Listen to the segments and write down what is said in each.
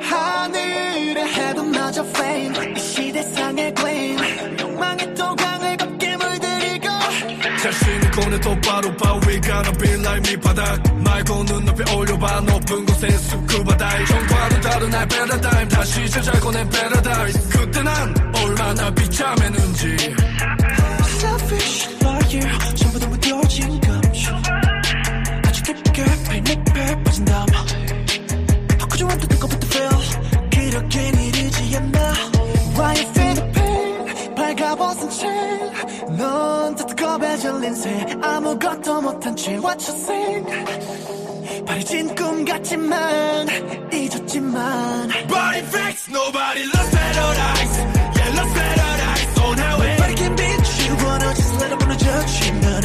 하늘에 해도마저 flame. 이 시대상의 욕망의 또강을 밖에 물들이고. 자신의 손에 똑바로 봐. We gonna be like 밑바닥 말고 눈높이 올려봐. 높은 곳에 숲그 바다에 정과는 다른 날 패러다임 다시 제자고 낸 패러다이스 그때 난 얼마나 비참했는지. Selfish liar 전부 다 무뎌진 감정 아주 깊게 내 빠진 담바 따뜻겁에 질린 새 아무것도 못한 채 What you say 바래진 꿈 같지만 잊었지만 Body facts nobody lost paradise Yeah lost paradise on our way Nobody can beat you wanna just let it 무너져 나나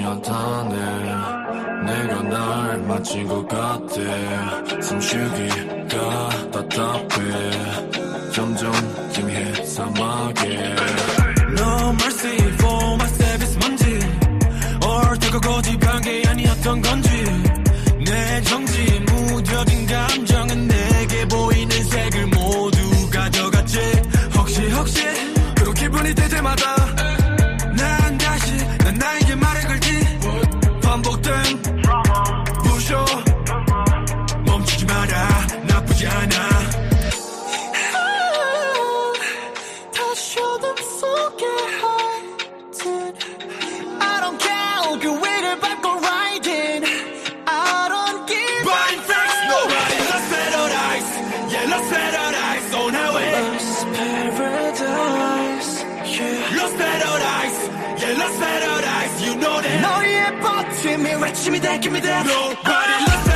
또 다시 한탄해 내가 날 마친 것 같아. 숨쉬기가 답답해 Yeah, lost paradise. You know that. 너의 버팀이 외침이 돼 give me that Nobody